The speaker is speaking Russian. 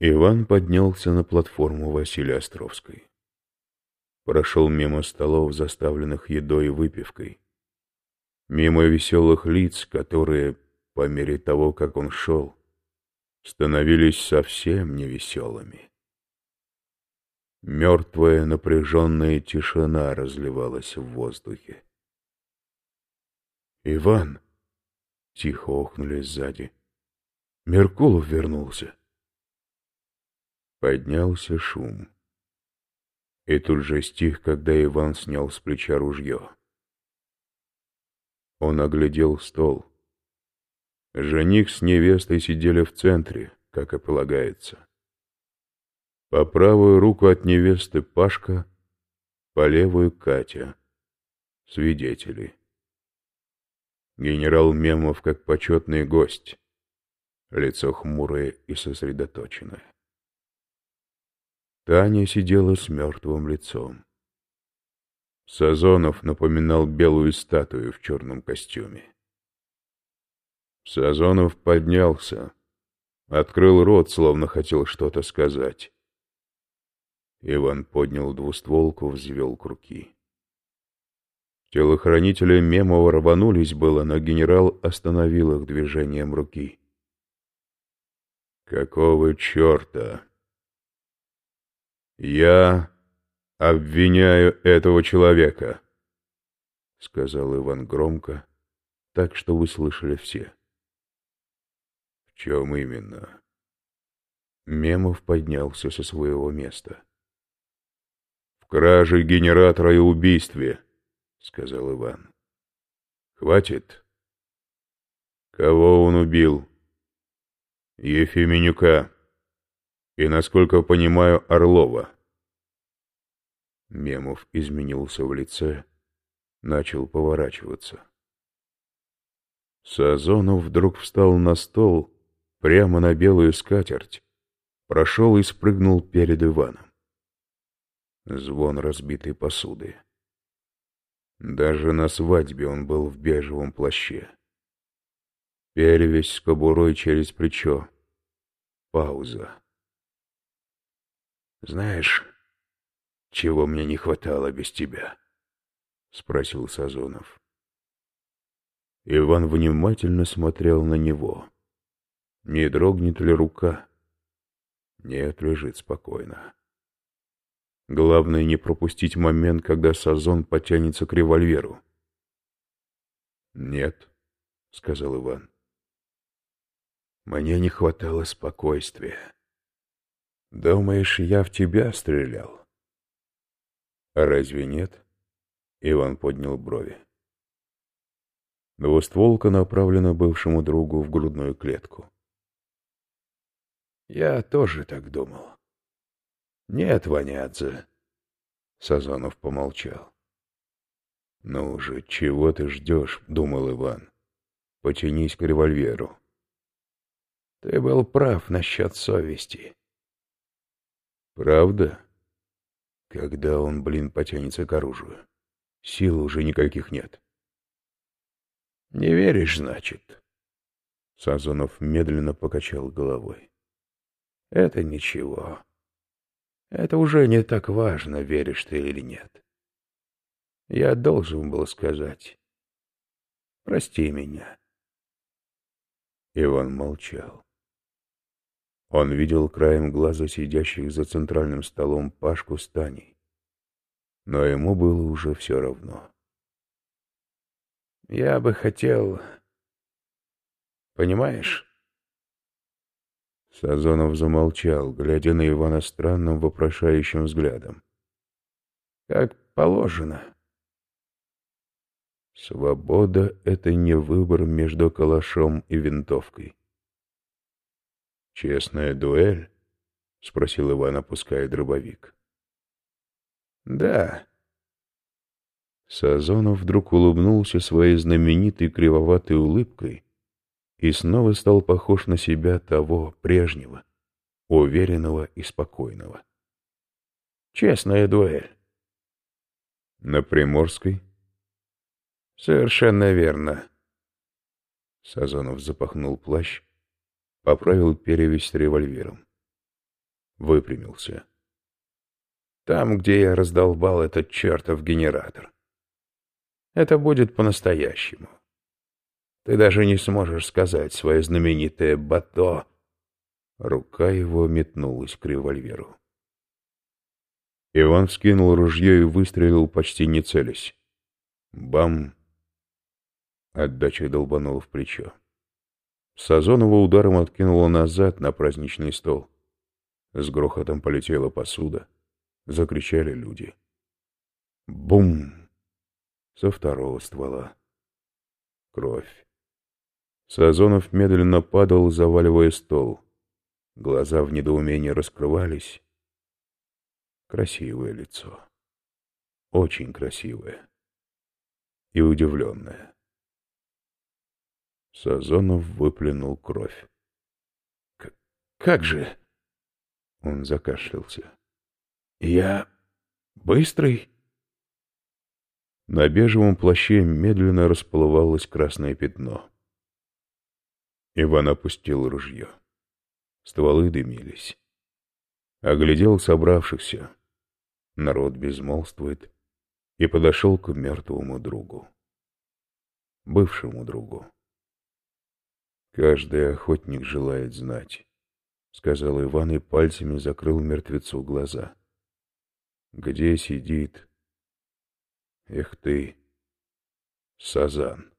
Иван поднялся на платформу Василия Островской. Прошел мимо столов, заставленных едой и выпивкой. Мимо веселых лиц, которые, по мере того, как он шел, становились совсем невеселыми. Мертвая напряженная тишина разливалась в воздухе. «Иван!» — тихо охнули сзади. «Меркулов вернулся!» Поднялся шум. И тут же стих, когда Иван снял с плеча ружье. Он оглядел стол. Жених с невестой сидели в центре, как и полагается. По правую руку от невесты Пашка, по левую Катя. Свидетели. Генерал Мемов как почетный гость. Лицо хмурое и сосредоточенное. Таня сидела с мертвым лицом. Сазонов напоминал белую статую в черном костюме. Сазонов поднялся, открыл рот, словно хотел что-то сказать. Иван поднял двустволку, взвел к руки. Телохранители Мемова рванулись было, но генерал остановил их движением руки. «Какого черта?» «Я обвиняю этого человека», — сказал Иван громко, так что вы слышали все. «В чем именно?» Мемов поднялся со своего места. «В краже генератора и убийстве», — сказал Иван. «Хватит?» «Кого он убил?» «Ефименюка» и, насколько понимаю, Орлова. Мемов изменился в лице, начал поворачиваться. Сазонов вдруг встал на стол, прямо на белую скатерть, прошел и спрыгнул перед Иваном. Звон разбитой посуды. Даже на свадьбе он был в бежевом плаще. Перевесь с кобурой через плечо. Пауза. «Знаешь, чего мне не хватало без тебя?» — спросил Сазонов. Иван внимательно смотрел на него. Не дрогнет ли рука? Нет, лежит спокойно. Главное не пропустить момент, когда Сазон потянется к револьверу. «Нет», — сказал Иван. «Мне не хватало спокойствия. Думаешь, я в тебя стрелял? Разве нет? Иван поднял брови. Двустволка направлена бывшему другу в грудную клетку. Я тоже так думал. Нет, Ванядзе. Сазонов помолчал. «Ну же, чего ты ждешь?» — думал Иван. «Потянись к револьверу». «Ты был прав насчет совести. Правда? Когда он, блин, потянется к оружию? Сил уже никаких нет. Не веришь, значит? Сазонов медленно покачал головой. Это ничего. Это уже не так важно, веришь ты или нет. Я должен был сказать. Прости меня. Иван молчал. Он видел краем глаза сидящих за центральным столом Пашку с Таней. Но ему было уже все равно. «Я бы хотел... Понимаешь?» Сазонов замолчал, глядя на Ивана странным вопрошающим взглядом. «Как положено». Свобода — это не выбор между калашом и винтовкой. «Честная дуэль?» — спросил Иван, опуская дробовик. «Да». Сазонов вдруг улыбнулся своей знаменитой кривоватой улыбкой и снова стал похож на себя того прежнего, уверенного и спокойного. «Честная дуэль». «На Приморской?» «Совершенно верно». Сазонов запахнул плащ, поправил перевязь с револьвером. выпрямился. Там, где я раздолбал этот чертов генератор. Это будет по-настоящему. Ты даже не сможешь сказать свое знаменитое «бато». Рука его метнулась к револьверу. Иван вскинул ружье и выстрелил, почти не целясь. Бам! Отдача долбанула в плечо. Сазонова ударом откинула назад на праздничный стол. С грохотом полетела посуда. Закричали люди. Бум! Со второго ствола. Кровь. Сазонов медленно падал, заваливая стол. Глаза в недоумении раскрывались. Красивое лицо. Очень красивое. И удивленное. Сазонов выплюнул кровь. «Как же?» Он закашлялся. «Я быстрый?» На бежевом плаще медленно расплывалось красное пятно. Иван опустил ружье. Стволы дымились. Оглядел собравшихся. Народ безмолвствует. И подошел к мертвому другу. Бывшему другу. Каждый охотник желает знать, — сказал Иван и пальцами закрыл мертвецу глаза. Где сидит? Эх ты, Сазан.